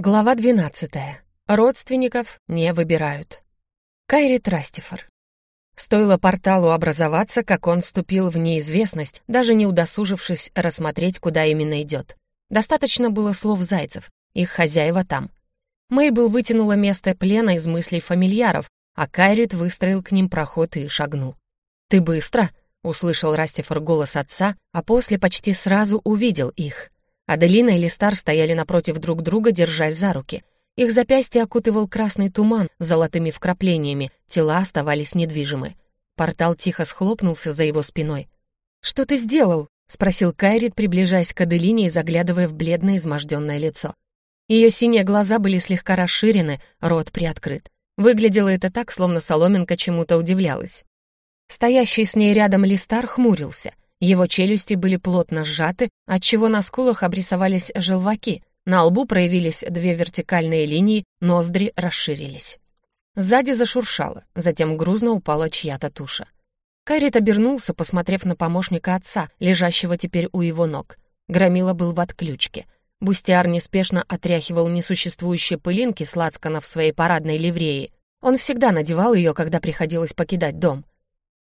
Глава 12. Родственников не выбирают. Кайри Трастифор. Стоило порталу образоваться, как он вступил в неизвестность, даже не удосужившись рассмотреть, куда именно идет. Достаточно было слов зайцев, их хозяева там. Мейбл вытянула место плена из мыслей фамильяров, а Кайрит выстроил к ним проход и шагнул. «Ты быстро!» — услышал Растифор голос отца, а после почти сразу увидел их — Аделина и Листар стояли напротив друг друга, держась за руки. Их запястья окутывал красный туман с золотыми вкраплениями, тела оставались недвижимы. Портал тихо схлопнулся за его спиной. «Что ты сделал?» — спросил Кайрит, приближаясь к Аделине и заглядывая в бледное изможденное лицо. Ее синие глаза были слегка расширены, рот приоткрыт. Выглядело это так, словно соломинка чему-то удивлялась. Стоящий с ней рядом Листар хмурился — его челюсти были плотно сжаты, отчего на скулах обрисовались желваки, на лбу проявились две вертикальные линии, ноздри расширились. Сзади зашуршало, затем грузно упала чья-то туша. Кайрит обернулся, посмотрев на помощника отца, лежащего теперь у его ног. Громила был в отключке. Бустиар неспешно отряхивал несуществующие пылинки с лацкана в своей парадной ливреи. Он всегда надевал ее, когда приходилось покидать дом.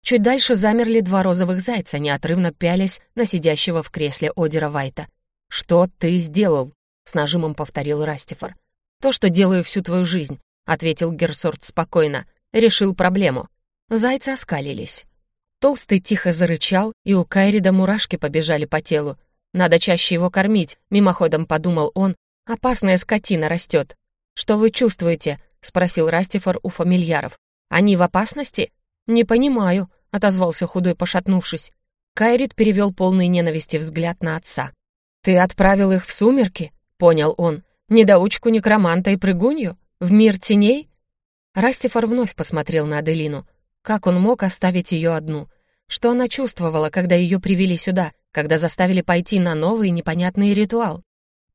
Чуть дальше замерли два розовых зайца, неотрывно пялясь на сидящего в кресле Одера Вайта. «Что ты сделал?» — с нажимом повторил Растифор. «То, что делаю всю твою жизнь», — ответил Герсорт спокойно. «Решил проблему». Зайцы оскалились. Толстый тихо зарычал, и у Кайрида мурашки побежали по телу. «Надо чаще его кормить», — мимоходом подумал он. «Опасная скотина растет». «Что вы чувствуете?» — спросил Растифор у фамильяров. «Они в опасности?» «Не понимаю», — отозвался худой, пошатнувшись. Кайрит перевел полный ненависти взгляд на отца. «Ты отправил их в сумерки?» — понял он. «Недоучку некроманта и прыгунью? В мир теней?» Растифор вновь посмотрел на Аделину. Как он мог оставить ее одну? Что она чувствовала, когда ее привели сюда, когда заставили пойти на новый непонятный ритуал?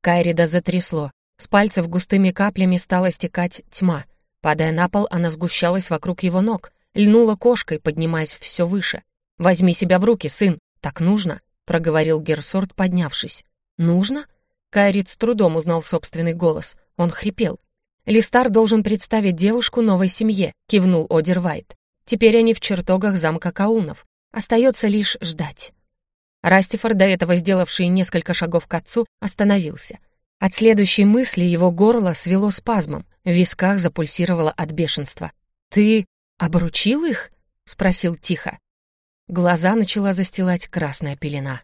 Кайрида затрясло. С пальцев густыми каплями стала стекать тьма. Падая на пол, она сгущалась вокруг его ног льнула кошкой, поднимаясь все выше. «Возьми себя в руки, сын, так нужно», — проговорил Герсорт, поднявшись. «Нужно?» Кайрит с трудом узнал собственный голос. Он хрипел. «Листар должен представить девушку новой семье», — кивнул Одервайт. «Теперь они в чертогах замка Каунов. Остается лишь ждать». Растифор, до этого сделавший несколько шагов к отцу, остановился. От следующей мысли его горло свело спазмом, в висках запульсировало от бешенства. «Ты...» «Обручил их?» — спросил тихо. Глаза начала застилать красная пелена.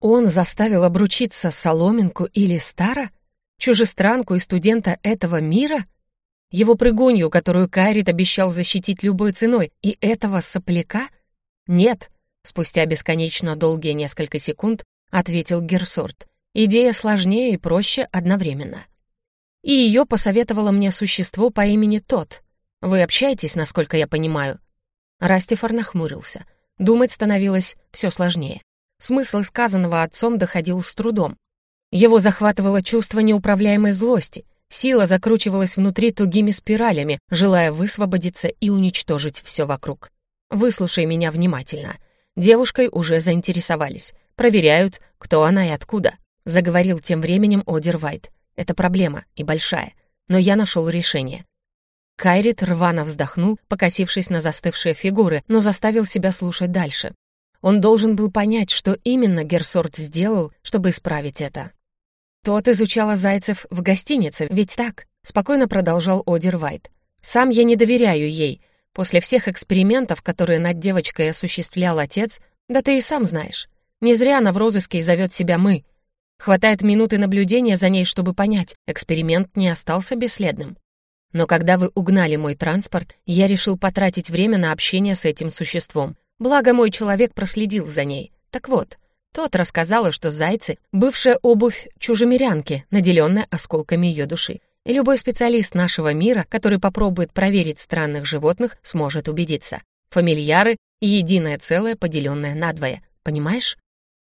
Он заставил обручиться Соломинку или Стара? Чужестранку и студента этого мира? Его прыгунью, которую Кайрит обещал защитить любой ценой, и этого сопляка? Нет, спустя бесконечно долгие несколько секунд ответил Герсорт. Идея сложнее и проще одновременно. И ее посоветовало мне существо по имени Тот — вы общаетесь, насколько я понимаю?» Растифор нахмурился. Думать становилось все сложнее. Смысл сказанного отцом доходил с трудом. Его захватывало чувство неуправляемой злости. Сила закручивалась внутри тугими спиралями, желая высвободиться и уничтожить все вокруг. «Выслушай меня внимательно. Девушкой уже заинтересовались. Проверяют, кто она и откуда», — заговорил тем временем Одер Вайт. «Это проблема, и большая. Но я нашел решение. Кайрит рвано вздохнул, покосившись на застывшие фигуры, но заставил себя слушать дальше. Он должен был понять, что именно Герсорт сделал, чтобы исправить это. «Тот изучала зайцев в гостинице, ведь так?» — спокойно продолжал Одер Вайт. «Сам я не доверяю ей. После всех экспериментов, которые над девочкой осуществлял отец, да ты и сам знаешь. Не зря она в розыске и зовет себя «мы». Хватает минуты наблюдения за ней, чтобы понять, эксперимент не остался бесследным. Но когда вы угнали мой транспорт, я решил потратить время на общение с этим существом. Благо, мой человек проследил за ней. Так вот, тот рассказала, что зайцы — бывшая обувь чужемирянки, наделенная осколками ее души. И любой специалист нашего мира, который попробует проверить странных животных, сможет убедиться. Фамильяры — единое целое, поделенное надвое. Понимаешь?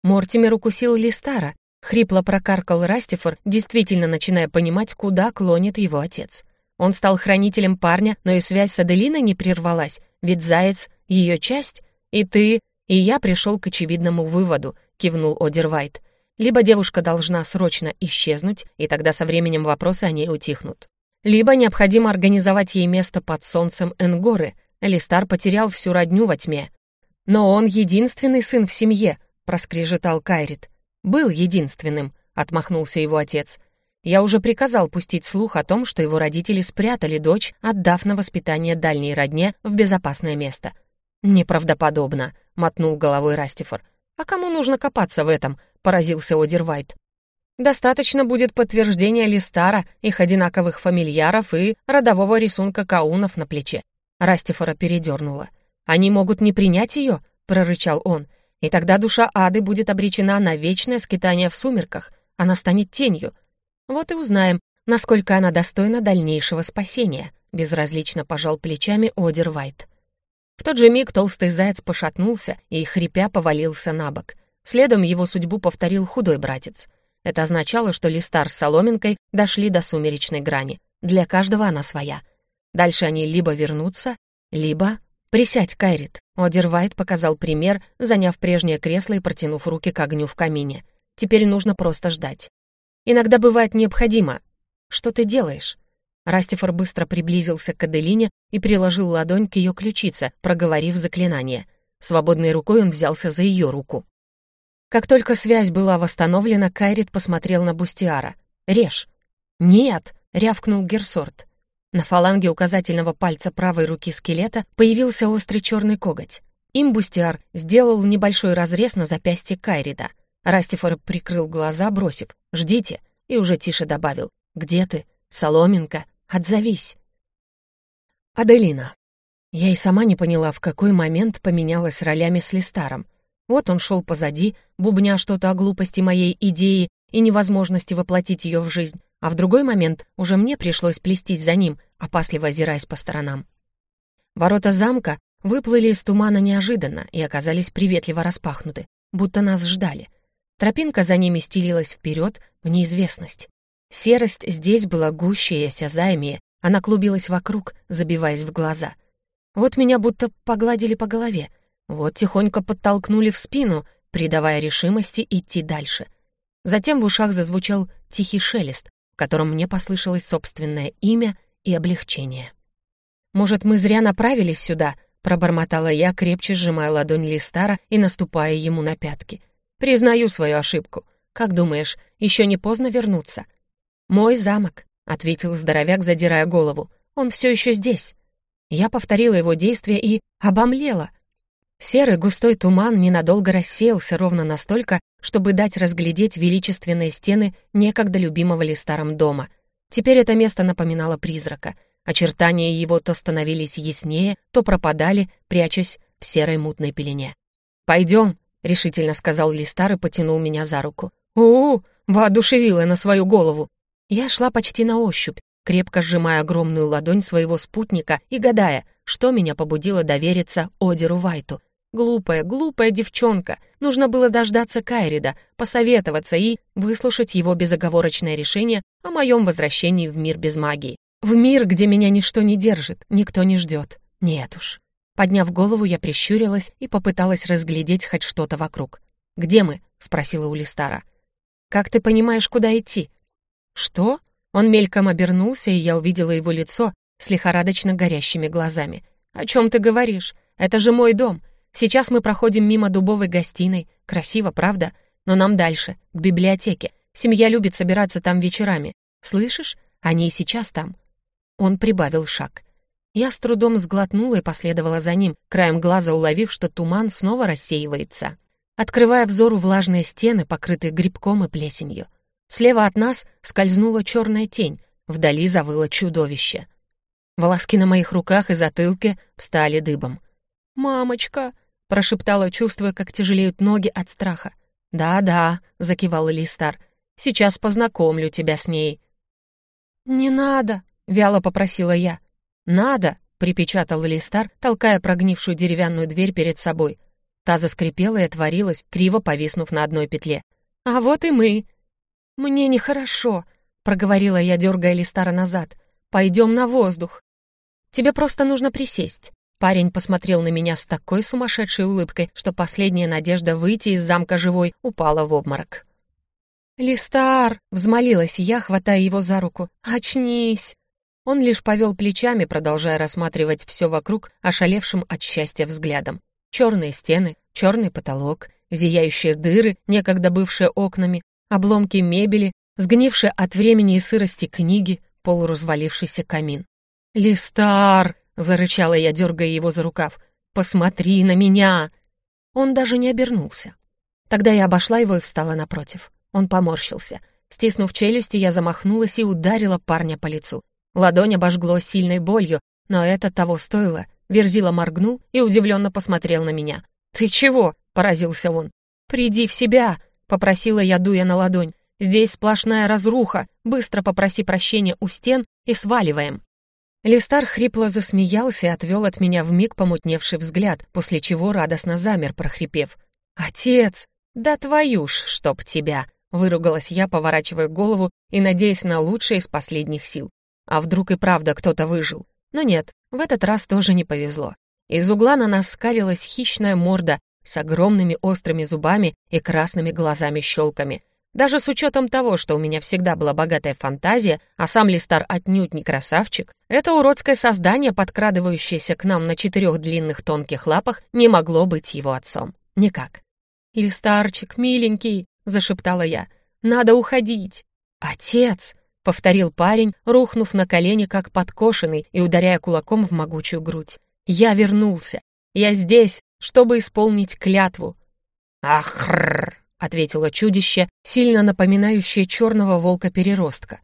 Мортимер укусил Листара. Хрипло прокаркал Растифор, действительно начиная понимать, куда клонит его отец. Он стал хранителем парня, но и связь с Аделиной не прервалась, ведь Заяц — ее часть, и ты, и я пришел к очевидному выводу, кивнул Одервайт. Либо девушка должна срочно исчезнуть, и тогда со временем вопросы о ней утихнут. Либо необходимо организовать ей место под солнцем Энгоры. Листар потерял всю родню во тьме. «Но он единственный сын в семье», — проскрежетал Кайрит. «Был единственным», — отмахнулся его отец. «Я уже приказал пустить слух о том, что его родители спрятали дочь, отдав на воспитание дальней родне в безопасное место». «Неправдоподобно», — мотнул головой Растифор. «А кому нужно копаться в этом?» — поразился Одервайт. Достаточно будет подтверждения Листара, их одинаковых фамильяров и родового рисунка каунов на плече. Растифора передернула. «Они могут не принять ее?» — прорычал он. «И тогда душа Ады будет обречена на вечное скитание в сумерках. Она станет тенью. Вот и узнаем, насколько она достойна дальнейшего спасения», — безразлично пожал плечами Одер Вайт. В тот же миг толстый заяц пошатнулся и, хрипя, повалился на бок. Следом его судьбу повторил худой братец — это означало, что Листар с Соломинкой дошли до сумеречной грани. Для каждого она своя. Дальше они либо вернутся, либо... «Присядь, Кайрит!» Одервайт показал пример, заняв прежнее кресло и протянув руки к огню в камине. «Теперь нужно просто ждать. Иногда бывает необходимо. Что ты делаешь?» Растифор быстро приблизился к Аделине и приложил ладонь к ее ключице, проговорив заклинание. Свободной рукой он взялся за ее руку. Как только связь была восстановлена, Кайрит посмотрел на Бустиара. «Режь!» «Нет!» — рявкнул Герсорт. На фаланге указательного пальца правой руки скелета появился острый черный коготь. Им Бустиар сделал небольшой разрез на запястье Кайрита. Растифор прикрыл глаза, бросив «Ждите!» и уже тише добавил «Где ты? Соломинка, отзовись!» Аделина. Я и сама не поняла, в какой момент поменялась ролями с Листаром. Вот он шел позади, бубня что-то о глупости моей идеи и невозможности воплотить ее в жизнь, а в другой момент уже мне пришлось плестись за ним, опасливо озираясь по сторонам. Ворота замка выплыли из тумана неожиданно и оказались приветливо распахнуты, будто нас ждали. Тропинка за ними стелилась вперед в неизвестность. Серость здесь была гуще и осязаемее, она клубилась вокруг, забиваясь в глаза. Вот меня будто погладили по голове — вот тихонько подтолкнули в спину, придавая решимости идти дальше. Затем в ушах зазвучал тихий шелест, в котором мне послышалось собственное имя и облегчение. «Может, мы зря направились сюда?» — пробормотала я, крепче сжимая ладонь Листара и наступая ему на пятки. «Признаю свою ошибку. Как думаешь, еще не поздно вернуться?» «Мой замок», — ответил здоровяк, задирая голову. «Он все еще здесь». Я повторила его действия и обомлела — Серый густой туман ненадолго рассеялся ровно настолько, чтобы дать разглядеть величественные стены некогда любимого ли старом дома. Теперь это место напоминало призрака. Очертания его то становились яснее, то пропадали, прячась в серой мутной пелене. «Пойдем», — решительно сказал Листар и потянул меня за руку. «У-у!» — воодушевила на свою голову. Я шла почти на ощупь, крепко сжимая огромную ладонь своего спутника и гадая, что меня побудило довериться Одеру Вайту — Глупая, глупая девчонка. Нужно было дождаться Кайрида, посоветоваться и выслушать его безоговорочное решение о моем возвращении в мир без магии. В мир, где меня ничто не держит, никто не ждет. Нет уж. Подняв голову, я прищурилась и попыталась разглядеть хоть что-то вокруг. «Где мы?» — спросила у Листара. «Как ты понимаешь, куда идти?» «Что?» Он мельком обернулся, и я увидела его лицо с лихорадочно горящими глазами. «О чем ты говоришь? Это же мой дом. Сейчас мы проходим мимо дубовой гостиной. Красиво, правда? Но нам дальше, к библиотеке. Семья любит собираться там вечерами. Слышишь? Они и сейчас там». Он прибавил шаг. Я с трудом сглотнула и последовала за ним, краем глаза уловив, что туман снова рассеивается, открывая взору влажные стены, покрытые грибком и плесенью. Слева от нас скользнула черная тень, вдали завыло чудовище. Волоски на моих руках и затылке встали дыбом. «Мамочка!» — прошептала, чувствуя, как тяжелеют ноги от страха. «Да-да», — закивал Листар, — «сейчас познакомлю тебя с ней». «Не надо», — вяло попросила я. «Надо», — припечатал Листар, толкая прогнившую деревянную дверь перед собой. Та заскрипела и отворилась, криво повиснув на одной петле. «А вот и мы». «Мне нехорошо», — проговорила я, дергая Листара назад. «Пойдем на воздух. Тебе просто нужно присесть». Парень посмотрел на меня с такой сумасшедшей улыбкой, что последняя надежда выйти из замка живой упала в обморок. «Листар!» — взмолилась я, хватая его за руку. «Очнись!» Он лишь повел плечами, продолжая рассматривать все вокруг, ошалевшим от счастья взглядом. Черные стены, черный потолок, зияющие дыры, некогда бывшие окнами, обломки мебели, сгнившие от времени и сырости книги, полуразвалившийся камин. «Листар!» — зарычала я, дергая его за рукав. «Посмотри на меня!» Он даже не обернулся. Тогда я обошла его и встала напротив. Он поморщился. Стиснув челюсти, я замахнулась и ударила парня по лицу. Ладонь обожгло сильной болью, но это того стоило. Верзила моргнул и удивленно посмотрел на меня. «Ты чего?» — поразился он. «Приди в себя!» — попросила я, дуя на ладонь. «Здесь сплошная разруха. Быстро попроси прощения у стен и сваливаем». Листар хрипло засмеялся и отвел от меня вмиг помутневший взгляд, после чего радостно замер, прохрипев. «Отец! Да твою ж, чтоб тебя!» Выругалась я, поворачивая голову и надеясь на лучшее из последних сил. А вдруг и правда кто-то выжил? Но нет, в этот раз тоже не повезло. Из угла на нас скалилась хищная морда с огромными острыми зубами и красными глазами-щелками. Даже с учетом того, что у меня всегда была богатая фантазия, а сам Листар отнюдь не красавчик, это уродское создание, подкрадывающееся к нам на четырех длинных тонких лапах, не могло быть его отцом. Никак. «Листарчик, миленький!» — зашептала я. «Надо уходить!» «Отец!» — повторил парень, рухнув на колени, как подкошенный, и ударяя кулаком в могучую грудь. «Я вернулся! Я здесь, чтобы исполнить клятву!» «Ахрррр!» — ответило чудище, сильно напоминающее черного волка-переростка.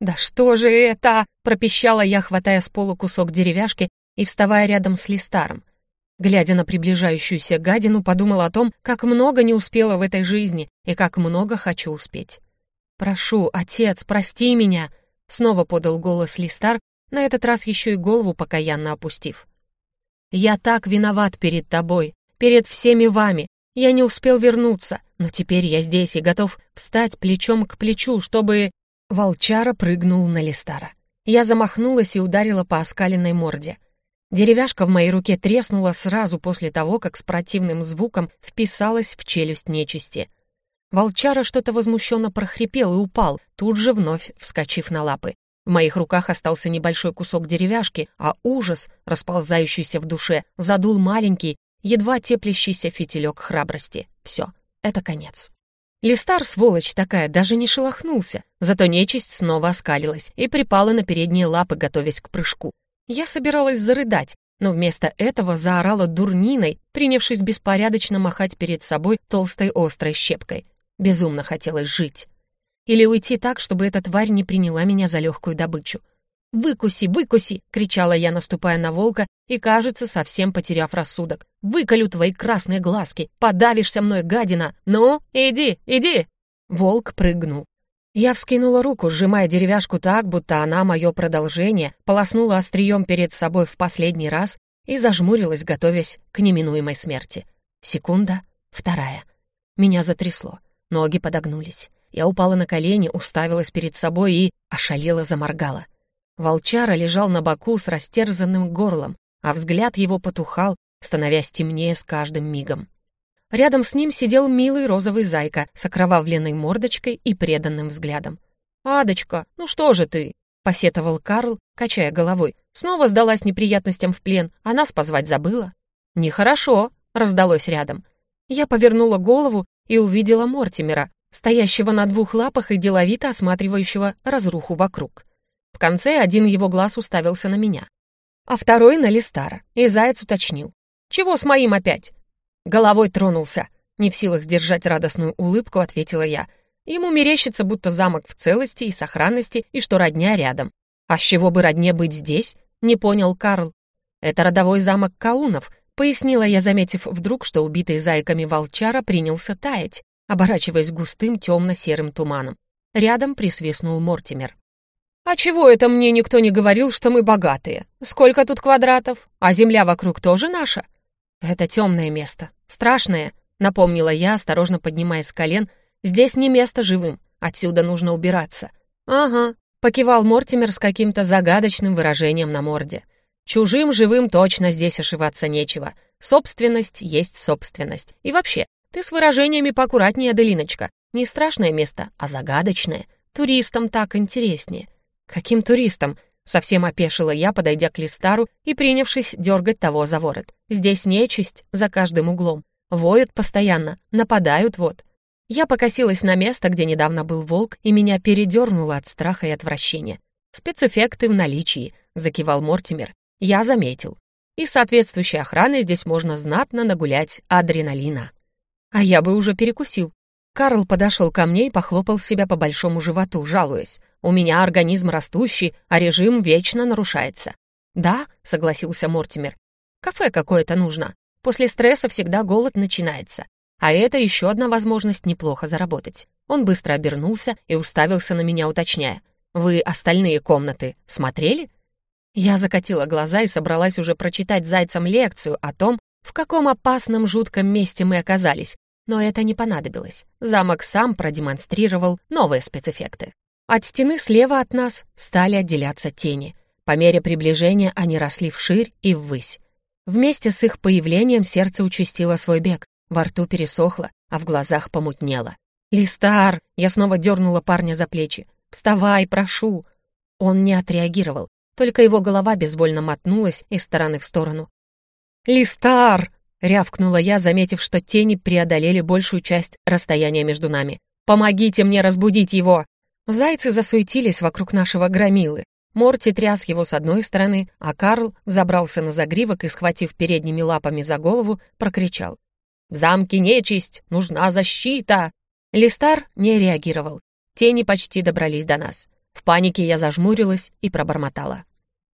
«Да что же это?» — пропищала я, хватая с пола кусок деревяшки и вставая рядом с Листаром. Глядя на приближающуюся гадину, подумала о том, как много не успела в этой жизни и как много хочу успеть. «Прошу, отец, прости меня!» — снова подал голос Листар, на этот раз еще и голову покаянно опустив. «Я так виноват перед тобой, перед всеми вами. Я не успел вернуться, но теперь я здесь и готов встать плечом к плечу, чтобы...» Волчара прыгнул на Листара. Я замахнулась и ударила по оскаленной морде — Деревяшка в моей руке треснула сразу после того, как с противным звуком вписалась в челюсть нечисти. Волчара что-то возмущенно прохрипел и упал, тут же вновь вскочив на лапы. В моих руках остался небольшой кусок деревяшки, а ужас, расползающийся в душе, задул маленький, едва теплящийся фитилек храбрости. Все, это конец. Листар, сволочь такая, даже не шелохнулся, зато нечисть снова оскалилась и припала на передние лапы, готовясь к прыжку. Я собиралась зарыдать, но вместо этого заорала дурниной, принявшись беспорядочно махать перед собой толстой острой щепкой. Безумно хотелось жить. Или уйти так, чтобы эта тварь не приняла меня за легкую добычу. «Выкуси, выкуси!» — кричала я, наступая на волка и, кажется, совсем потеряв рассудок. «Выколю твои красные глазки! Подавишься мной, гадина! Ну, иди, иди!» Волк прыгнул. Я вскинула руку, сжимая деревяшку так, будто она мое продолжение, полоснула острием перед собой в последний раз и зажмурилась, готовясь к неминуемой смерти. Секунда, вторая. Меня затрясло, ноги подогнулись. Я упала на колени, уставилась перед собой и ошалела заморгала. Волчара лежал на боку с растерзанным горлом, а взгляд его потухал, становясь темнее с каждым мигом. Рядом с ним сидел милый розовый зайка с окровавленной мордочкой и преданным взглядом. «Адочка, ну что же ты?» — посетовал Карл, качая головой. «Снова сдалась неприятностям в плен, а нас позвать забыла». «Нехорошо», — раздалось рядом. Я повернула голову и увидела Мортимера, стоящего на двух лапах и деловито осматривающего разруху вокруг. В конце один его глаз уставился на меня, а второй — на Листара, и заяц уточнил. «Чего с моим опять?» Головой тронулся. Не в силах сдержать радостную улыбку, ответила я. Ему мерещится, будто замок в целости и сохранности, и что родня рядом. А с чего бы родне быть здесь? Не понял Карл. Это родовой замок Каунов, пояснила я, заметив вдруг, что убитый зайками волчара принялся таять, оборачиваясь густым темно-серым туманом. Рядом присвистнул Мортимер. «А чего это мне никто не говорил, что мы богатые? Сколько тут квадратов? А земля вокруг тоже наша?» «Это темное место. Страшное», — напомнила я, осторожно поднимаясь с колен. «Здесь не место живым. Отсюда нужно убираться». «Ага», — покивал Мортимер с каким-то загадочным выражением на морде. «Чужим живым точно здесь ошиваться нечего. Собственность есть собственность. И вообще, ты с выражениями поаккуратнее, Аделиночка. Не страшное место, а загадочное. Туристам так интереснее. Каким туристам? Совсем опешила я, подойдя к Листару и принявшись дергать того за ворот. Здесь нечисть за каждым углом. Воют постоянно, нападают вот. Я покосилась на место, где недавно был волк, и меня передернуло от страха и отвращения. «Спецэффекты в наличии», — закивал Мортимер. «Я заметил. И соответствующей охраной здесь можно знатно нагулять адреналина». А я бы уже перекусил. Карл подошел ко мне и похлопал себя по большому животу, жалуясь. «У меня организм растущий, а режим вечно нарушается». «Да», — согласился Мортимер. «Кафе какое-то нужно. После стресса всегда голод начинается. А это еще одна возможность неплохо заработать». Он быстро обернулся и уставился на меня, уточняя. «Вы остальные комнаты смотрели?» Я закатила глаза и собралась уже прочитать зайцам лекцию о том, в каком опасном жутком месте мы оказались, но это не понадобилось. Замок сам продемонстрировал новые спецэффекты. От стены слева от нас стали отделяться тени. По мере приближения они росли вширь и ввысь. Вместе с их появлением сердце участило свой бег, во рту пересохло, а в глазах помутнело. «Листар!» — я снова дернула парня за плечи. «Вставай, прошу!» Он не отреагировал, только его голова безвольно мотнулась из стороны в сторону. «Листар!» — рявкнула я, заметив, что тени преодолели большую часть расстояния между нами. «Помогите мне разбудить его!» Зайцы засуетились вокруг нашего громилы. Морти тряс его с одной стороны, а Карл забрался на загривок и, схватив передними лапами за голову, прокричал. «В замке нечисть! Нужна защита!» Листар не реагировал. Тени почти добрались до нас. В панике я зажмурилась и пробормотала.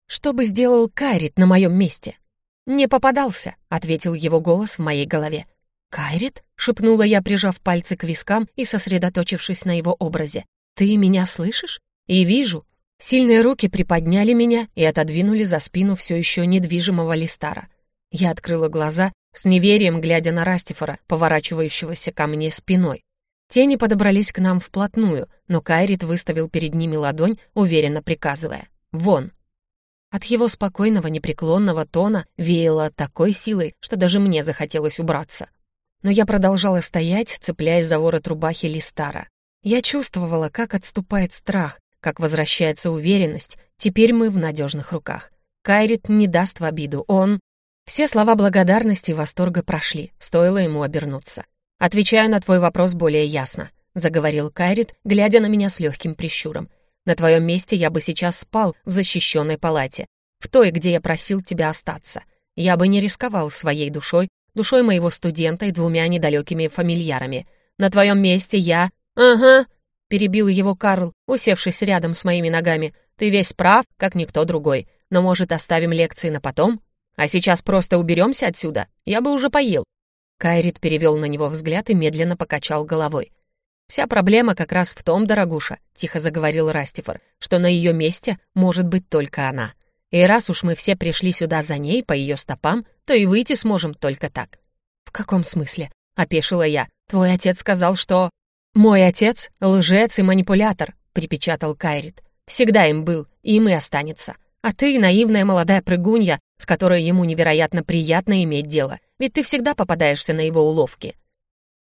«Что бы сделал Кайрит на моем месте?» «Не попадался», — ответил его голос в моей голове. «Кайрит?» — шепнула я, прижав пальцы к вискам и сосредоточившись на его образе. «Ты меня слышишь?» «И вижу». Сильные руки приподняли меня и отодвинули за спину все еще недвижимого листара. Я открыла глаза, с неверием глядя на Растифора, поворачивающегося ко мне спиной. Тени подобрались к нам вплотную, но Кайрит выставил перед ними ладонь, уверенно приказывая «Вон!». От его спокойного, непреклонного тона веяло такой силой, что даже мне захотелось убраться. Но я продолжала стоять, цепляясь за ворот рубахи Листара. Я чувствовала, как отступает страх, как возвращается уверенность. Теперь мы в надежных руках. Кайрит не даст в обиду, он... Все слова благодарности и восторга прошли, стоило ему обернуться. «Отвечаю на твой вопрос более ясно», — заговорил Кайрит, глядя на меня с легким прищуром. На твоем месте я бы сейчас спал в защищенной палате, в той, где я просил тебя остаться. Я бы не рисковал своей душой, душой моего студента и двумя недалекими фамильярами. На твоем месте я... Ага, перебил его Карл, усевшись рядом с моими ногами. Ты весь прав, как никто другой. Но, может, оставим лекции на потом? А сейчас просто уберемся отсюда? Я бы уже поел. Кайрит перевел на него взгляд и медленно покачал головой. «Вся проблема как раз в том, дорогуша», — тихо заговорил Растифор, «что на ее месте может быть только она. И раз уж мы все пришли сюда за ней, по ее стопам, то и выйти сможем только так». «В каком смысле?» — опешила я. «Твой отец сказал, что...» «Мой отец — лжец и манипулятор», — припечатал Кайрит. «Всегда им был, им и останется. А ты — наивная молодая прыгунья, с которой ему невероятно приятно иметь дело, ведь ты всегда попадаешься на его уловки».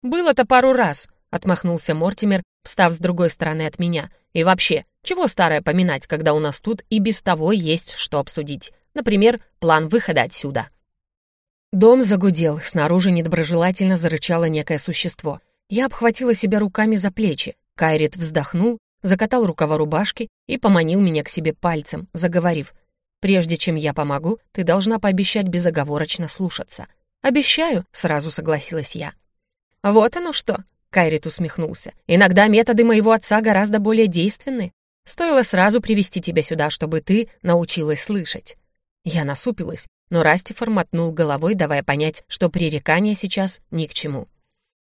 «Было-то пару раз», Отмахнулся Мортимер, встав с другой стороны от меня. И вообще, чего старое поминать, когда у нас тут и без того есть что обсудить? Например, план выхода отсюда. Дом загудел, снаружи недоброжелательно зарычало некое существо. Я обхватила себя руками за плечи. Кайрит вздохнул, закатал рукава рубашки и поманил меня к себе пальцем, заговорив. «Прежде чем я помогу, ты должна пообещать безоговорочно слушаться». «Обещаю», — сразу согласилась я. «Вот оно что!» Кайрит усмехнулся. «Иногда методы моего отца гораздо более действенны. Стоило сразу привести тебя сюда, чтобы ты научилась слышать». Я насупилась, но Растифор мотнул головой, давая понять, что пререкание сейчас ни к чему.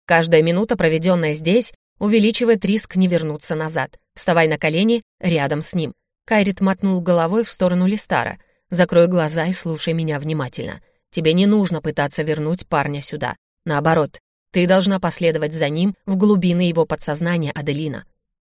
Каждая минута, проведенная здесь, увеличивает риск не вернуться назад. Вставай на колени рядом с ним. Кайрит мотнул головой в сторону Листара. «Закрой глаза и слушай меня внимательно. Тебе не нужно пытаться вернуть парня сюда. Наоборот, ты должна последовать за ним в глубины его подсознания, Аделина».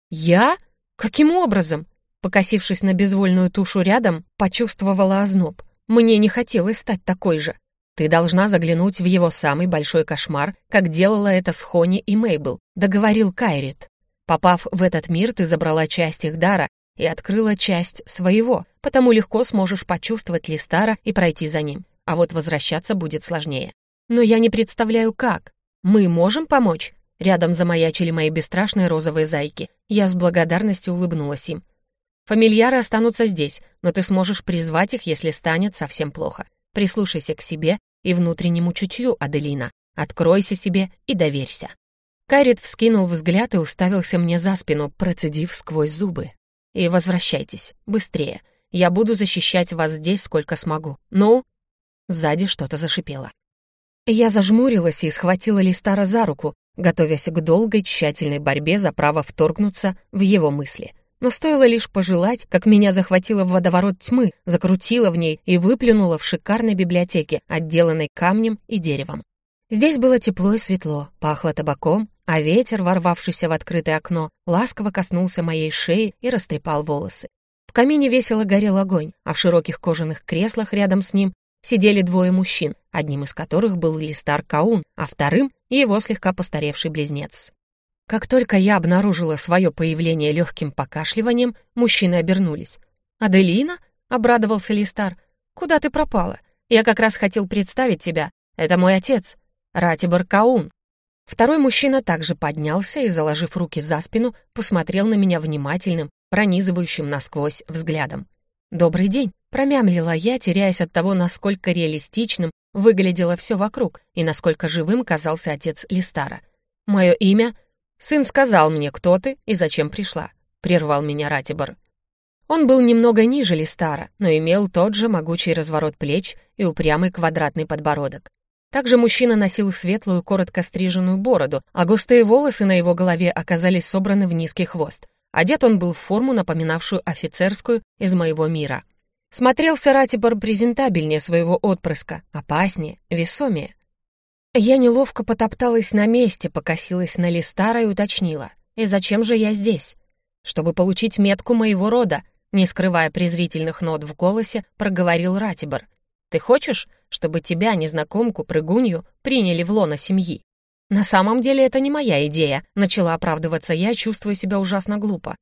«Я? Каким образом?» Покосившись на безвольную тушу рядом, почувствовала озноб. Мне не хотелось стать такой же. Ты должна заглянуть в его самый большой кошмар, как делала это с Хони и Мейбл, договорил Кайрит. Попав в этот мир, ты забрала часть их дара и открыла часть своего, потому легко сможешь почувствовать Листара и пройти за ним. А вот возвращаться будет сложнее. Но я не представляю, как. Мы можем помочь? Рядом замаячили мои бесстрашные розовые зайки. Я с благодарностью улыбнулась им. Фамильяры останутся здесь, но ты сможешь призвать их, если станет совсем плохо. Прислушайся к себе и внутреннему чутью, Аделина. Откройся себе и доверься». Кайрит вскинул взгляд и уставился мне за спину, процедив сквозь зубы. «И возвращайтесь, быстрее. Я буду защищать вас здесь сколько смогу. Ну?» Сзади что-то зашипело. Я зажмурилась и схватила Листара за руку, готовясь к долгой тщательной борьбе за право вторгнуться в его мысли — но стоило лишь пожелать, как меня захватило в водоворот тьмы, закрутило в ней и выплюнуло в шикарной библиотеке, отделанной камнем и деревом. Здесь было тепло и светло, пахло табаком, а ветер, ворвавшийся в открытое окно, ласково коснулся моей шеи и растрепал волосы. В камине весело горел огонь, а в широких кожаных креслах рядом с ним сидели двое мужчин, одним из которых был Листар Каун, а вторым — его слегка постаревший близнец. Как только я обнаружила свое появление легким покашливанием, мужчины обернулись. «Аделина?» — обрадовался Листар. «Куда ты пропала? Я как раз хотел представить тебя. Это мой отец, Ратибор Каун». Второй мужчина также поднялся и, заложив руки за спину, посмотрел на меня внимательным, пронизывающим насквозь взглядом. «Добрый день», — промямлила я, теряясь от того, насколько реалистичным выглядело все вокруг и насколько живым казался отец Листара. «Мое имя «Сын сказал мне, кто ты и зачем пришла», — прервал меня Ратибор. Он был немного ниже Листара, но имел тот же могучий разворот плеч и упрямый квадратный подбородок. Также мужчина носил светлую, коротко стриженную бороду, а густые волосы на его голове оказались собраны в низкий хвост. Одет он был в форму, напоминавшую офицерскую из моего мира. Смотрелся Ратибор презентабельнее своего отпрыска, опаснее, весомее. Я неловко потопталась на месте, покосилась на Листара и уточнила. «И зачем же я здесь?» «Чтобы получить метку моего рода», не скрывая презрительных нот в голосе, проговорил Ратибор. «Ты хочешь, чтобы тебя, незнакомку, прыгунью, приняли в лоно семьи?» «На самом деле это не моя идея», — начала оправдываться я, чувствуя себя ужасно глупо.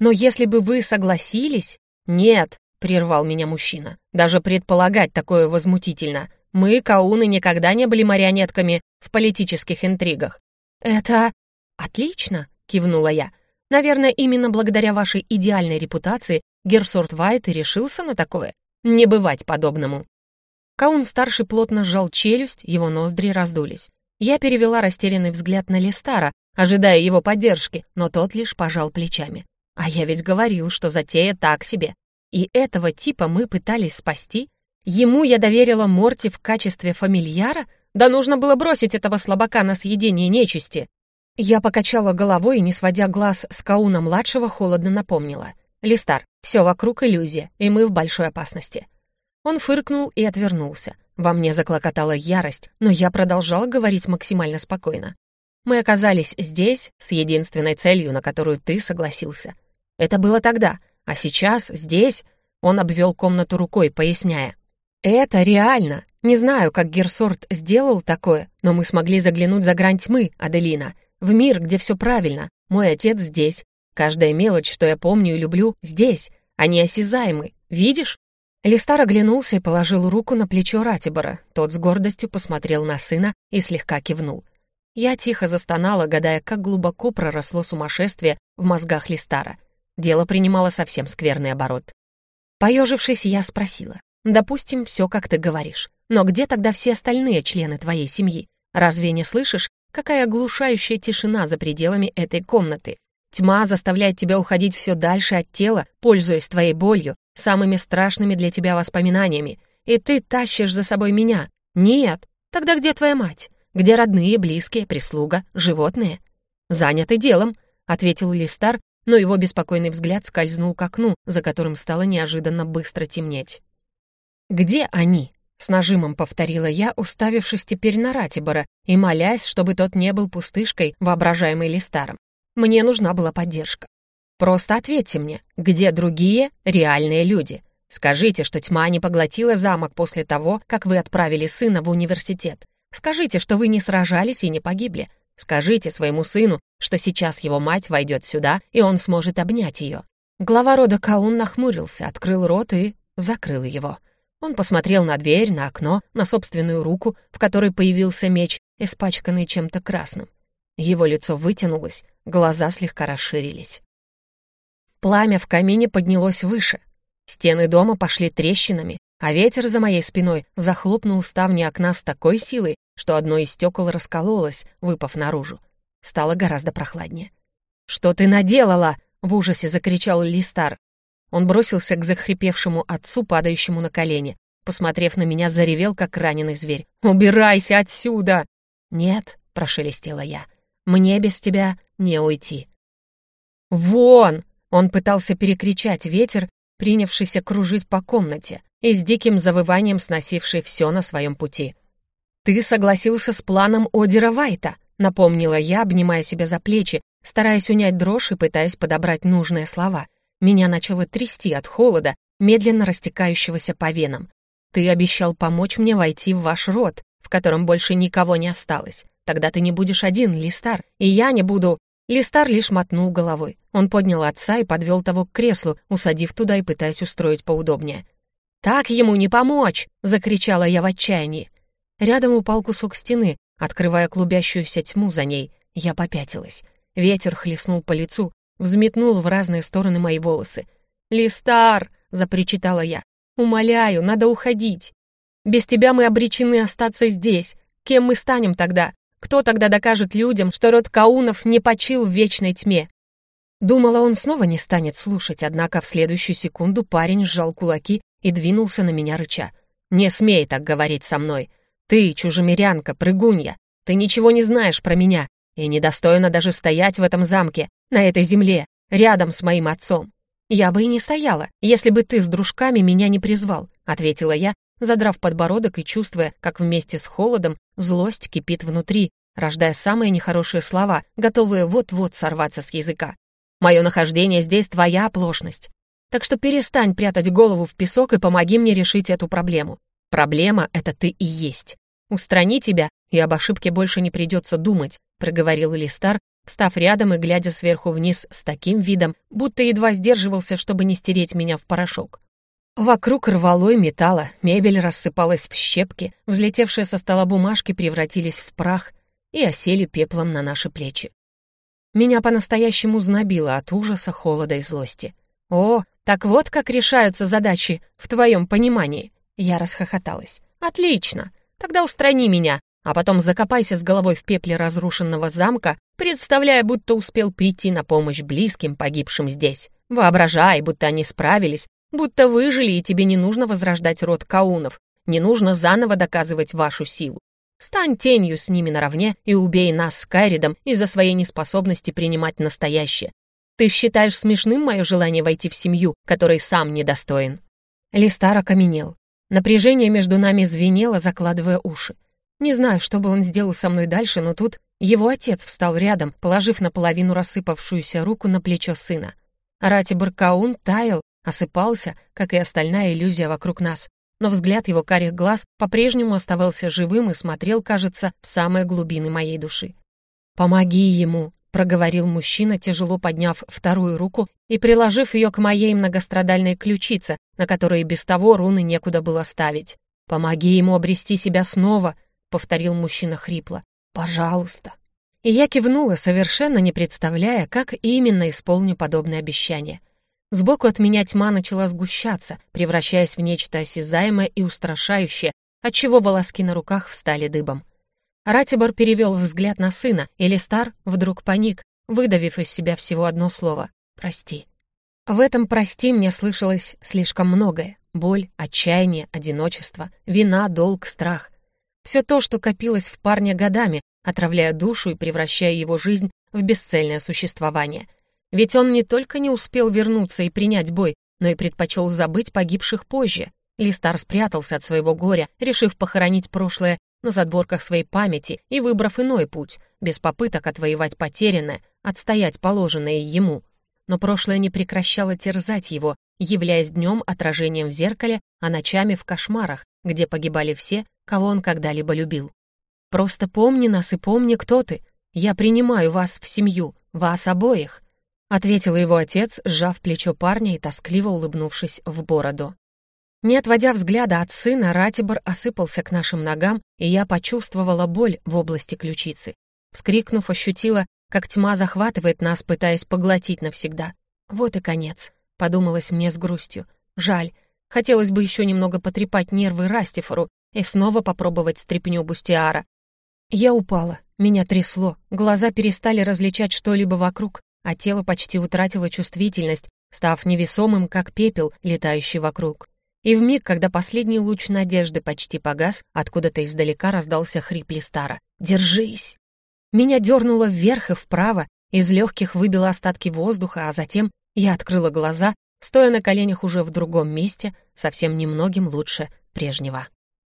«Но если бы вы согласились...» «Нет», — прервал меня мужчина. «Даже предполагать такое возмутительно. Мы, кауны, никогда не были марионетками в политических интригах». «Это... отлично», — кивнула я. «Наверное, именно благодаря вашей идеальной репутации Герсорт Вайт и решился на такое. Не бывать подобному». Каун-старший плотно сжал челюсть, его ноздри раздулись. Я перевела растерянный взгляд на Листара, ожидая его поддержки, но тот лишь пожал плечами. А я ведь говорил, что затея так себе. И этого типа мы пытались спасти? Ему я доверила Морти в качестве фамильяра? Да нужно было бросить этого слабака на съедение нечисти. Я покачала головой и, не сводя глаз с Кауна-младшего, холодно напомнила. «Листар, все вокруг иллюзия, и мы в большой опасности». Он фыркнул и отвернулся. Во мне заклокотала ярость, но я продолжала говорить максимально спокойно. «Мы оказались здесь с единственной целью, на которую ты согласился. Это было тогда, а сейчас, здесь...» Он обвел комнату рукой, поясняя. «Это реально. Не знаю, как Герсорт сделал такое, но мы смогли заглянуть за грань тьмы, Аделина, в мир, где все правильно. Мой отец здесь. Каждая мелочь, что я помню и люблю, здесь. Они осязаемы. Видишь?» Листар оглянулся и положил руку на плечо Ратибора. Тот с гордостью посмотрел на сына и слегка кивнул. Я тихо застонала, гадая, как глубоко проросло сумасшествие в мозгах Листара. Дело принимало совсем скверный оборот. Поежившись, я спросила. Допустим, все, как ты говоришь. Но где тогда все остальные члены твоей семьи? Разве не слышишь, какая оглушающая тишина за пределами этой комнаты? Тьма заставляет тебя уходить все дальше от тела, пользуясь твоей болью, самыми страшными для тебя воспоминаниями. И ты тащишь за собой меня. Нет. Тогда где твоя мать? Где родные, близкие, прислуга, животные? Заняты делом, ответил Листар, но его беспокойный взгляд скользнул к окну, за которым стало неожиданно быстро темнеть. «Где они?» — с нажимом повторила я, уставившись теперь на Ратибора и молясь, чтобы тот не был пустышкой, воображаемой Листаром. Мне нужна была поддержка. Просто ответьте мне, где другие реальные люди? Скажите, что тьма не поглотила замок после того, как вы отправили сына в университет. Скажите, что вы не сражались и не погибли. Скажите своему сыну, что сейчас его мать войдет сюда, и он сможет обнять ее». Глава рода Каун нахмурился, открыл рот и закрыл его. Он посмотрел на дверь, на окно, на собственную руку, в которой появился меч, испачканный чем-то красным. Его лицо вытянулось, глаза слегка расширились. Пламя в камине поднялось выше. Стены дома пошли трещинами, а ветер за моей спиной захлопнул ставни окна с такой силой, что одно из стекол раскололось, выпав наружу. Стало гораздо прохладнее. «Что ты наделала?» — в ужасе закричал Листар. Он бросился к захрипевшему отцу, падающему на колени. Посмотрев на меня, заревел, как раненый зверь. «Убирайся отсюда!» «Нет», — прошелестела я, — «мне без тебя не уйти». «Вон!» — он пытался перекричать ветер, принявшийся кружить по комнате и с диким завыванием сносивший все на своем пути. «Ты согласился с планом Одера Вайта», — напомнила я, обнимая себя за плечи, стараясь унять дрожь и пытаясь подобрать нужные слова. Меня начало трясти от холода, медленно растекающегося по венам. «Ты обещал помочь мне войти в ваш род, в котором больше никого не осталось. Тогда ты не будешь один, Листар, и я не буду...» Листар лишь мотнул головой. Он поднял отца и подвел того к креслу, усадив туда и пытаясь устроить поудобнее. «Так ему не помочь!» — закричала я в отчаянии. Рядом упал кусок стены, открывая клубящуюся тьму за ней. Я попятилась. Ветер хлестнул по лицу, взметнул в разные стороны мои волосы. «Листар!» — запричитала я. «Умоляю, надо уходить. Без тебя мы обречены остаться здесь. Кем мы станем тогда? Кто тогда докажет людям, что род Каунов не почил в вечной тьме?» Думала, он снова не станет слушать, однако в следующую секунду парень сжал кулаки и двинулся на меня рыча. «Не смей так говорить со мной. Ты, чужемирянка, прыгунья, ты ничего не знаешь про меня и недостойна даже стоять в этом замке, на этой земле, рядом с моим отцом. Я бы и не стояла, если бы ты с дружками меня не призвал», ответила я, задрав подбородок и чувствуя, как вместе с холодом злость кипит внутри, рождая самые нехорошие слова, готовые вот-вот сорваться с языка. «Мое нахождение здесь твоя оплошность. Так что перестань прятать голову в песок и помоги мне решить эту проблему. Проблема — это ты и есть. Устрани тебя, и об ошибке больше не придется думать», — проговорил Листар, встав рядом и глядя сверху вниз с таким видом, будто едва сдерживался, чтобы не стереть меня в порошок. Вокруг рвало и металла, мебель рассыпалась в щепки, взлетевшие со стола бумажки превратились в прах и осели пеплом на наши плечи. Меня по-настоящему знобило от ужаса, холода и злости. «О, так вот как решаются задачи в твоем понимании!» Я расхохоталась. «Отлично! Тогда устрани меня, а потом закопайся с головой в пепле разрушенного замка, представляя, будто успел прийти на помощь близким, погибшим здесь. Воображай, будто они справились, Будто выжили, и тебе не нужно возрождать род Каунов, не нужно заново доказывать вашу силу. Стань тенью с ними наравне и убей нас с Кайридом из-за своей неспособности принимать настоящее. Ты считаешь смешным мое желание войти в семью, которой сам недостоин?» Листар окаменел. Напряжение между нами звенело, закладывая уши. Не знаю, что бы он сделал со мной дальше, но тут его отец встал рядом, положив наполовину рассыпавшуюся руку на плечо сына. Ратибор Каун таял, осыпался, как и остальная иллюзия вокруг нас, но взгляд его карих глаз по-прежнему оставался живым и смотрел, кажется, в самые глубины моей души. «Помоги ему», — проговорил мужчина, тяжело подняв вторую руку и приложив ее к моей многострадальной ключице, на которой без того руны некуда было ставить. «Помоги ему обрести себя снова», — повторил мужчина хрипло. «Пожалуйста». И я кивнула, совершенно не представляя, как именно исполню подобное обещание. Сбоку от меня тьма начала сгущаться, превращаясь в нечто осязаемое и устрашающее, отчего волоски на руках встали дыбом. Ратибор перевел взгляд на сына, и Листар вдруг паник, выдавив из себя всего одно слово «прости». В этом «прости» мне слышалось слишком многое. Боль, отчаяние, одиночество, вина, долг, страх. Все то, что копилось в парне годами, отравляя душу и превращая его жизнь в бесцельное существование — ведь он не только не успел вернуться и принять бой, но и предпочел забыть погибших позже. Листар спрятался от своего горя, решив похоронить прошлое на задворках своей памяти и выбрав иной путь, без попыток отвоевать потерянное, отстоять положенное ему. Но прошлое не прекращало терзать его, являясь днем отражением в зеркале, а ночами в кошмарах, где погибали все, кого он когда-либо любил. «Просто помни нас и помни, кто ты. Я принимаю вас в семью, вас обоих», — ответил его отец, сжав плечо парня и тоскливо улыбнувшись в бороду. Не отводя взгляда от сына, Ратибор осыпался к нашим ногам, и я почувствовала боль в области ключицы. Вскрикнув, ощутила, как тьма захватывает нас, пытаясь поглотить навсегда. Вот и конец, подумалось мне с грустью. Жаль, хотелось бы еще немного потрепать нервы Растифору и снова попробовать стряпню Бустиара. Я упала, меня трясло, глаза перестали различать что-либо вокруг, а тело почти утратило чувствительность, став невесомым, как пепел, летающий вокруг. И в миг, когда последний луч надежды почти погас, откуда-то издалека раздался хрип Листара. «Держись!» Меня дернуло вверх и вправо, из легких выбило остатки воздуха, а затем я открыла глаза, стоя на коленях уже в другом месте, совсем немногим лучше прежнего.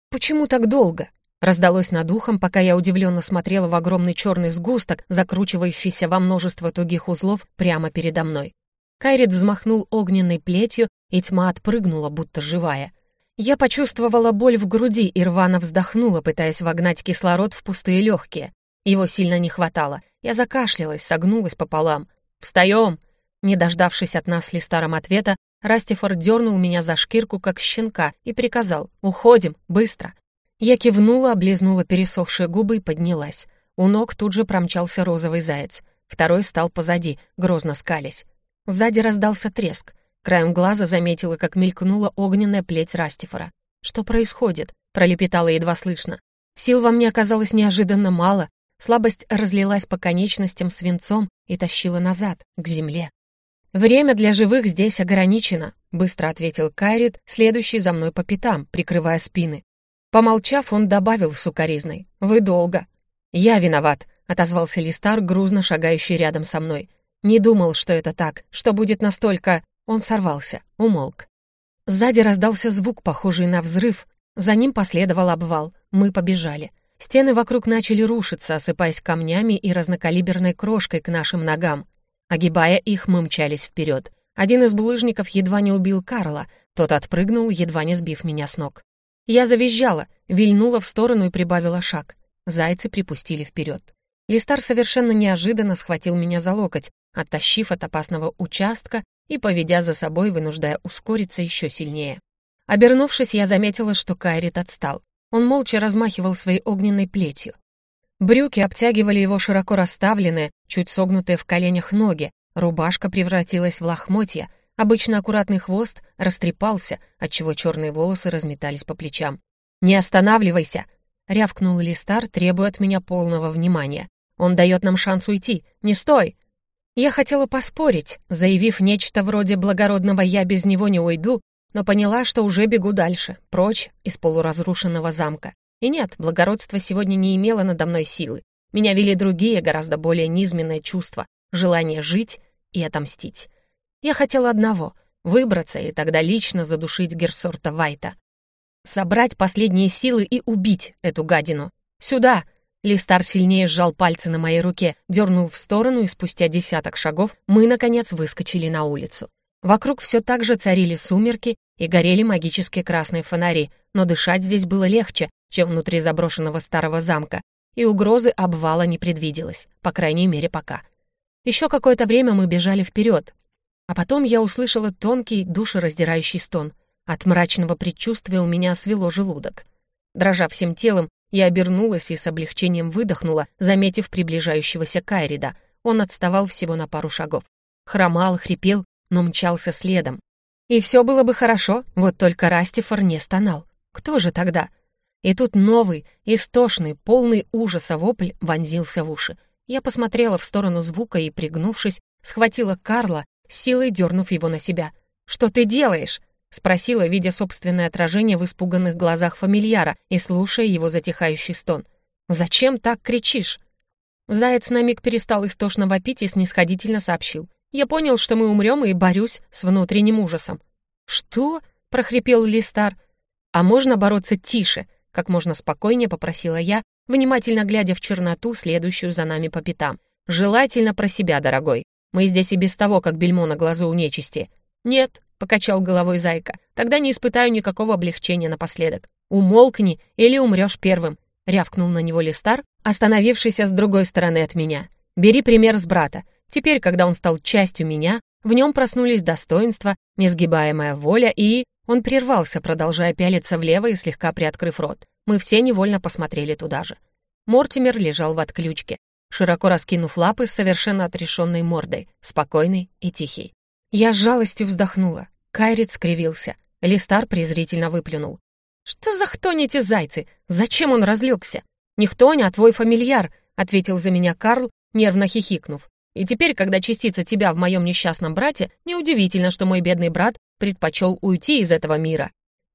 «Почему так долго?» Раздалось над ухом, пока я удивленно смотрела в огромный черный сгусток, закручивающийся во множество тугих узлов прямо передо мной. Кайрит взмахнул огненной плетью, и тьма отпрыгнула, будто живая. Я почувствовала боль в груди и рвано вздохнула, пытаясь вогнать кислород в пустые легкие. Его сильно не хватало. Я закашлялась, согнулась пополам. «Встаем!» Не дождавшись от нас Листаром ответа, Растифор дернул меня за шкирку, как щенка, и приказал «Уходим, быстро!». Я кивнула, облизнула пересохшие губы и поднялась. У ног тут же промчался розовый заяц. Второй стал позади, грозно скались. Сзади раздался треск. Краем глаза заметила, как мелькнула огненная плеть Растифора. «Что происходит?» — пролепетала едва слышно. Сил во мне оказалось неожиданно мало, Слабость разлилась по конечностям свинцом и тащила назад, к земле. «Время для живых здесь ограничено», — быстро ответил Кайрит, следующий за мной по пятам, прикрывая спины. Помолчав, он добавил сукоризной. «Вы долго». «Я виноват», — отозвался Листар, грузно шагающий рядом со мной. «Не думал, что это так, что будет настолько...» Он сорвался, умолк. Сзади раздался звук, похожий на взрыв. За ним последовал обвал. Мы побежали. Стены вокруг начали рушиться, осыпаясь камнями и разнокалиберной крошкой к нашим ногам. Огибая их, мы мчались вперед. Один из булыжников едва не убил Карла, тот отпрыгнул, едва не сбив меня с ног. Я завизжала, вильнула в сторону и прибавила шаг. Зайцы припустили вперед. Листар совершенно неожиданно схватил меня за локоть, оттащив от опасного участка и поведя за собой, вынуждая ускориться еще сильнее. Обернувшись, я заметила, что Кайрит отстал. Он молча размахивал своей огненной плетью. Брюки обтягивали его широко расставленные, чуть согнутые в коленях ноги, рубашка превратилась в лохмотья, обычно аккуратный хвост растрепался, отчего черные волосы разметались по плечам. «Не останавливайся!» — рявкнул Листар, требуя от меня полного внимания. «Он дает нам шанс уйти! Не стой!» Я хотела поспорить, заявив нечто вроде благородного «я без него не уйду», но поняла, что уже бегу дальше, прочь из полуразрушенного замка. И нет, благородство сегодня не имело надо мной силы. Меня вели другие, гораздо более низменные чувства, желание жить и отомстить. Я хотела одного — выбраться и тогда лично задушить Герсорта Вайта. Собрать последние силы и убить эту гадину. «Сюда!» Листар сильнее сжал пальцы на моей руке, дернул в сторону, и спустя десяток шагов мы, наконец, выскочили на улицу. Вокруг все так же царили сумерки и горели магические красные фонари, но дышать здесь было легче, чем внутри заброшенного старого замка, и угрозы обвала не предвиделось, по крайней мере, пока. Еще какое-то время мы бежали вперед, а потом я услышала тонкий, душераздирающий стон. От мрачного предчувствия у меня свело желудок. Дрожа всем телом, я обернулась и с облегчением выдохнула, заметив приближающегося Кайрида. Он отставал всего на пару шагов. Хромал, хрипел но мчался следом. И все было бы хорошо, вот только Растифор не стонал. Кто же тогда? И тут новый, истошный, полный ужаса вопль вонзился в уши. Я посмотрела в сторону звука и, пригнувшись, схватила Карла, силой дернув его на себя. «Что ты делаешь?» — спросила, видя собственное отражение в испуганных глазах фамильяра и слушая его затихающий стон. «Зачем так кричишь?» Заяц на миг перестал истошно вопить и снисходительно сообщил. Я понял, что мы умрем, и борюсь с внутренним ужасом. «Что?» — прохрипел Листар. «А можно бороться тише?» — как можно спокойнее попросила я, внимательно глядя в черноту, следующую за нами по пятам. «Желательно про себя, дорогой. Мы здесь и без того, как бельмо на глазу у нечисти». «Нет», — покачал головой Зайка. «Тогда не испытаю никакого облегчения напоследок. Умолкни, или умрешь первым», — рявкнул на него Листар, остановившийся с другой стороны от меня. «Бери пример с брата. Теперь, когда он стал частью меня, в нем проснулись достоинства, несгибаемая воля и...» Он прервался, продолжая пялиться влево и слегка приоткрыв рот. Мы все невольно посмотрели туда же. Мортимер лежал в отключке, широко раскинув лапы с совершенно отрешенной мордой, спокойный и тихий. Я с жалостью вздохнула. Кайрит скривился. Листар презрительно выплюнул. «Что за хтонь зайцы? Зачем он разлегся?» «Не хтонь, а твой фамильяр», — ответил за меня Карл, нервно хихикнув. «И теперь, когда частица тебя в моем несчастном брате, неудивительно, что мой бедный брат предпочел уйти из этого мира».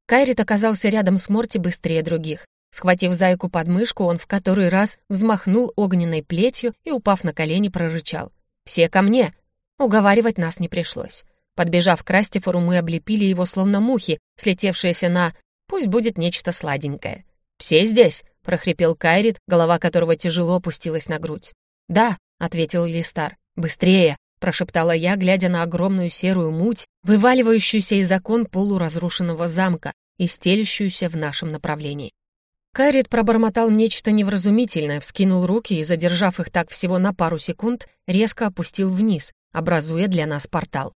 Кайрит оказался рядом с Морти быстрее других. Схватив зайку под мышку, он в который раз взмахнул огненной плетью и, упав на колени, прорычал. «Все ко мне!» Уговаривать нас не пришлось. Подбежав к Растифору, мы облепили его словно мухи, слетевшиеся на «пусть будет нечто сладенькое». «Все здесь?» — прохрипел Кайрит, голова которого тяжело опустилась на грудь. «Да», — ответил Листар. «Быстрее!» — прошептала я, глядя на огромную серую муть, вываливающуюся из окон полуразрушенного замка и стелющуюся в нашем направлении. Кайрит пробормотал нечто невразумительное, вскинул руки и, задержав их так всего на пару секунд, резко опустил вниз, образуя для нас портал.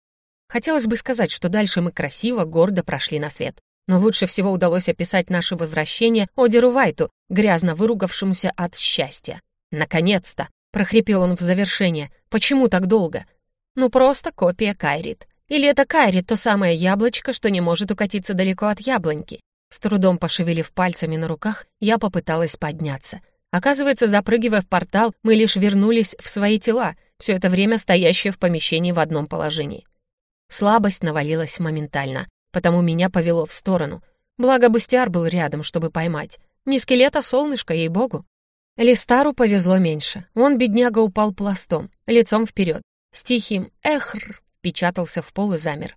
Хотелось бы сказать, что дальше мы красиво, гордо прошли на свет. Но лучше всего удалось описать наше возвращение Одеру Вайту, грязно выругавшемуся от счастья. «Наконец-то!» — прохрипел он в завершение. «Почему так долго?» «Ну, просто копия Кайрит. Или это Кайрит то самое яблочко, что не может укатиться далеко от яблоньки?» С трудом пошевелив пальцами на руках, я попыталась подняться. Оказывается, запрыгивая в портал, мы лишь вернулись в свои тела, все это время стоящие в помещении в одном положении. Слабость навалилась моментально, потому меня повело в сторону. Благо Бустиар был рядом, чтобы поймать. Не скелет, а солнышко, ей-богу. Листару повезло меньше. Он, бедняга, упал пластом, лицом вперед. С тихим «эхр» впечатался в пол и замер.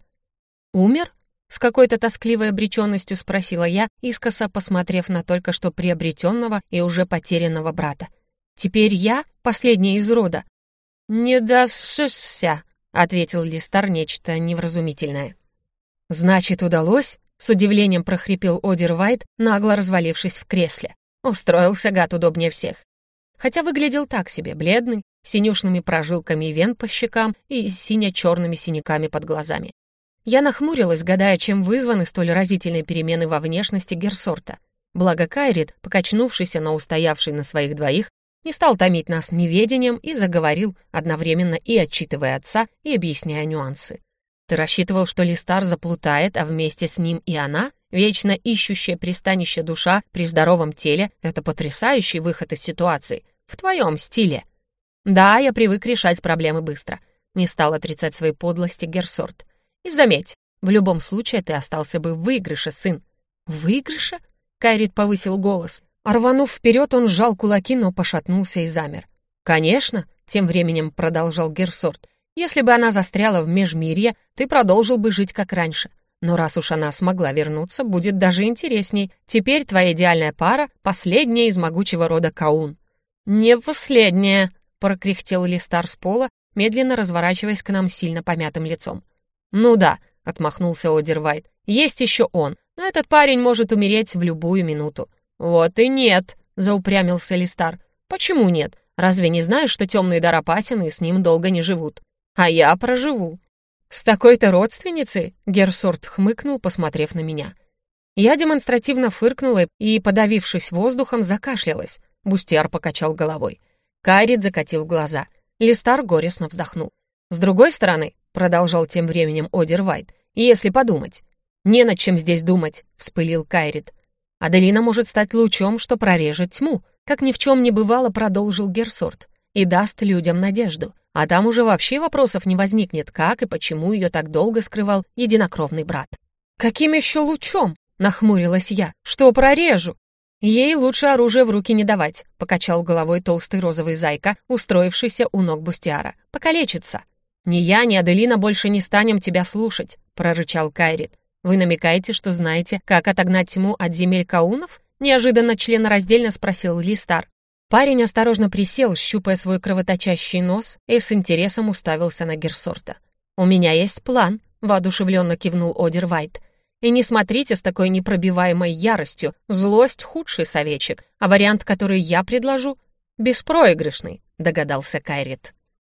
«Умер?» С какой-то тоскливой обреченностью спросила я, искоса посмотрев на только что приобретенного и уже потерянного брата. «Теперь я последняя из рода». «Не давшишься», — ответил Листар нечто невразумительное. «Значит, удалось?» — с удивлением прохрипел Одер Вайт, нагло развалившись в кресле. Устроился гад удобнее всех. Хотя выглядел так себе, бледный, синюшными прожилками вен по щекам и сине-черными синяками под глазами. Я нахмурилась, гадая, чем вызваны столь разительные перемены во внешности Герсорта. Благо Кайрит, покачнувшийся, но устоявший на своих двоих, не стал томить нас неведением и заговорил, одновременно и отчитывая отца, и объясняя нюансы. «Ты рассчитывал, что Листар заплутает, а вместе с ним и она, вечно ищущая пристанище душа при здоровом теле, это потрясающий выход из ситуации, в твоем стиле». «Да, я привык решать проблемы быстро», — не стал отрицать своей подлости Герсорт. И заметь, в любом случае ты остался бы в выигрыше, сын». «В выигрыше?» — Кайрит повысил голос. А рванув вперед, он сжал кулаки, но пошатнулся и замер. «Конечно», — тем временем продолжал Герсорт, «если бы она застряла в межмирье, ты продолжил бы жить как раньше. Но раз уж она смогла вернуться, будет даже интересней. Теперь твоя идеальная пара — последняя из могучего рода Каун». «Не последняя», — прокряхтел Листар с пола, медленно разворачиваясь к нам сильно помятым лицом. «Ну да», — отмахнулся Одервайт, — «есть еще он, но этот парень может умереть в любую минуту». «Вот и нет», — заупрямился Листар. «Почему нет? Разве не знаешь, что темный дар опасен и с ним долго не живут? А я проживу». «С такой-то родственницей?» — Герсорт хмыкнул, посмотрев на меня. Я демонстративно фыркнула и, подавившись воздухом, закашлялась. Бустиар покачал головой. Кайрит закатил глаза. Листар горестно вздохнул. С другой стороны, — продолжал тем временем Одер Вайт. «Если подумать». «Не над чем здесь думать», — вспылил Кайрит. «Аделина может стать лучом, что прорежет тьму», как ни в чем не бывало, продолжил Герсорт, и даст людям надежду. А там уже вообще вопросов не возникнет, как и почему ее так долго скрывал единокровный брат. «Каким еще лучом?» — нахмурилась я. «Что прорежу?» «Ей лучше оружие в руки не давать», — покачал головой толстый розовый зайка, устроившийся у ног Бустиара. «Покалечится». «Ни я, ни Аделина больше не станем тебя слушать», — прорычал Кайрит. «Вы намекаете, что знаете, как отогнать тьму от земель каунов?» — неожиданно членораздельно спросил Листар. Парень осторожно присел, щупая свой кровоточащий нос, и с интересом уставился на Герсорта. «У меня есть план», — воодушевленно кивнул Одер Вайт. «И не смотрите с такой непробиваемой яростью. Злость — худший советчик, а вариант, который я предложу, беспроигрышный», — догадался Кайрит.